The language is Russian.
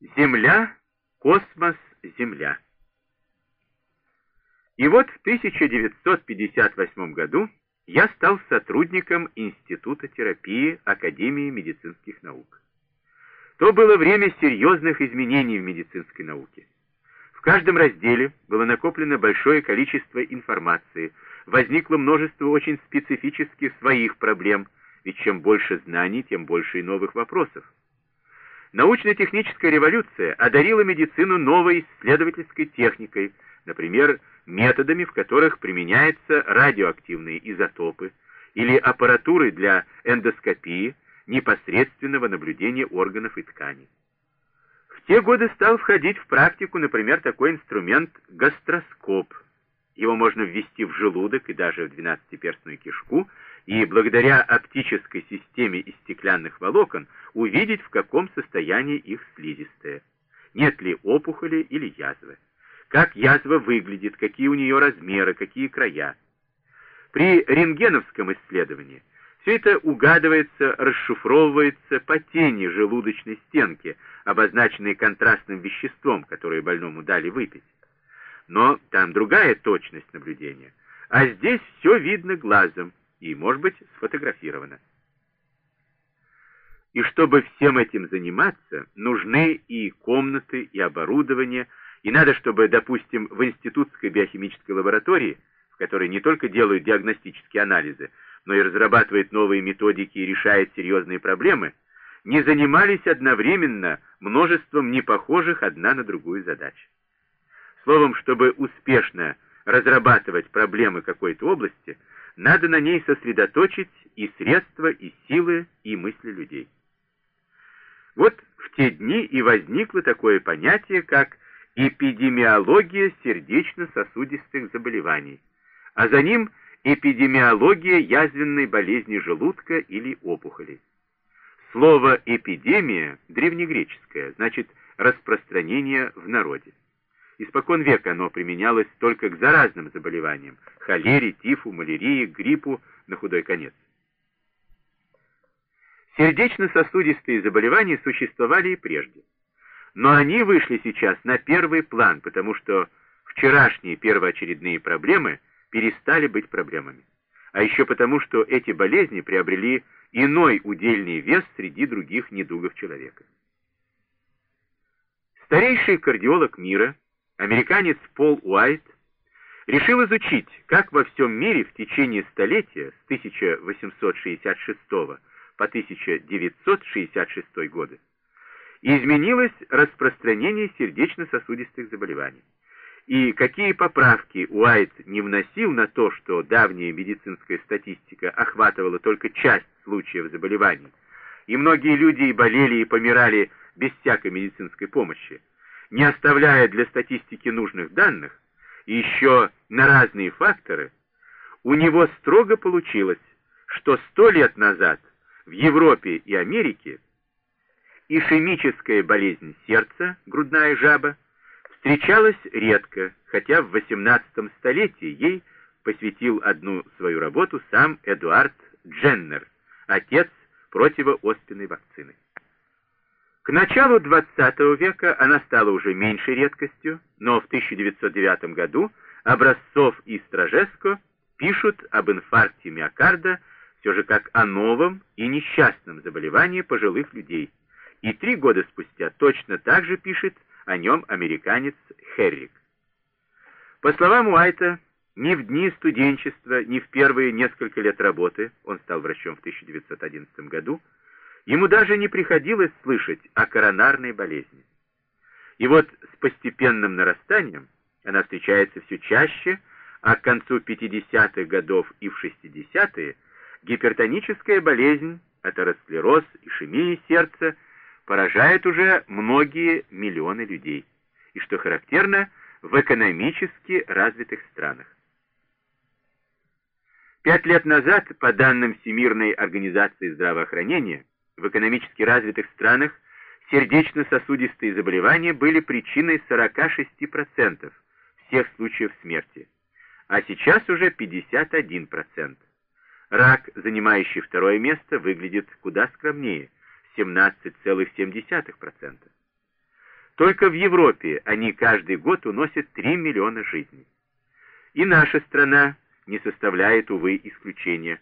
Земля, космос, Земля. И вот в 1958 году я стал сотрудником Института терапии Академии медицинских наук. То было время серьезных изменений в медицинской науке. В каждом разделе было накоплено большое количество информации, возникло множество очень специфических своих проблем, ведь чем больше знаний, тем больше и новых вопросов. Научно-техническая революция одарила медицину новой исследовательской техникой, например, методами, в которых применяются радиоактивные изотопы, или аппаратурой для эндоскопии, непосредственного наблюдения органов и тканей. В те годы стал входить в практику, например, такой инструмент гастроскоп. Его можно ввести в желудок и даже в двенадцатиперстную кишку, и благодаря оптической системе из стеклянных волокон увидеть, в каком состоянии их слизистая. Нет ли опухоли или язвы. Как язва выглядит, какие у нее размеры, какие края. При рентгеновском исследовании все это угадывается, расшифровывается по тени желудочной стенки, обозначенной контрастным веществом, которое больному дали выпить. Но там другая точность наблюдения. А здесь все видно глазом и, может быть, сфотографировано. И чтобы всем этим заниматься, нужны и комнаты, и оборудование, и надо, чтобы, допустим, в институтской биохимической лаборатории, в которой не только делают диагностические анализы, но и разрабатывает новые методики и решает серьезные проблемы, не занимались одновременно множеством непохожих одна на другую задач. Словом, чтобы успешно разрабатывать проблемы какой-то области, надо на ней сосредоточить и средства, и силы, и мысли людей. Вот в те дни и возникло такое понятие, как эпидемиология сердечно-сосудистых заболеваний, а за ним эпидемиология язвенной болезни желудка или опухолей. Слово «эпидемия» древнегреческое, значит «распространение в народе». Испокон века оно применялось только к заразным заболеваниям – холере, тифу, малярии, гриппу, на худой конец. Сердечно-сосудистые заболевания существовали и прежде. Но они вышли сейчас на первый план, потому что вчерашние первоочередные проблемы перестали быть проблемами. А еще потому, что эти болезни приобрели иной удельный вес среди других недугов человека. Старейший кардиолог мира, американец Пол Уайт, решил изучить, как во всем мире в течение столетия с 1866 по 1966 годы изменилось распространение сердечно-сосудистых заболеваний. И какие поправки Уайт не вносил на то, что давняя медицинская статистика охватывала только часть случаев заболеваний, и многие люди и болели и помирали без всякой медицинской помощи, не оставляя для статистики нужных данных, и еще на разные факторы, у него строго получилось, что сто лет назад в Европе и Америке ишемическая болезнь сердца, грудная жаба, встречалась редко, хотя в XVIII столетии ей посвятил одну свою работу сам Эдуард Дженнер, отец противооспенной вакцины. К началу XX века она стала уже меньшей редкостью, но в 1909 году Образцов и Стражеско пишут об инфаркте миокарда все же как о новом и несчастном заболевании пожилых людей. И три года спустя точно так же пишет о нем американец Херрик. По словам Уайта, ни в дни студенчества, ни в первые несколько лет работы, он стал врачом в 1911 году, ему даже не приходилось слышать о коронарной болезни. И вот с постепенным нарастанием она встречается все чаще, а к концу 50-х годов и в 60-е гипертоническая болезнь, атеросклероз, ишемия сердца – поражает уже многие миллионы людей, и, что характерно, в экономически развитых странах. Пять лет назад, по данным Всемирной организации здравоохранения, в экономически развитых странах сердечно-сосудистые заболевания были причиной 46% всех случаев смерти, а сейчас уже 51%. Рак, занимающий второе место, выглядит куда скромнее – 17,7%. Только в Европе они каждый год уносят 3 миллиона жизней. И наша страна не составляет, увы, исключения.